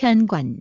현관.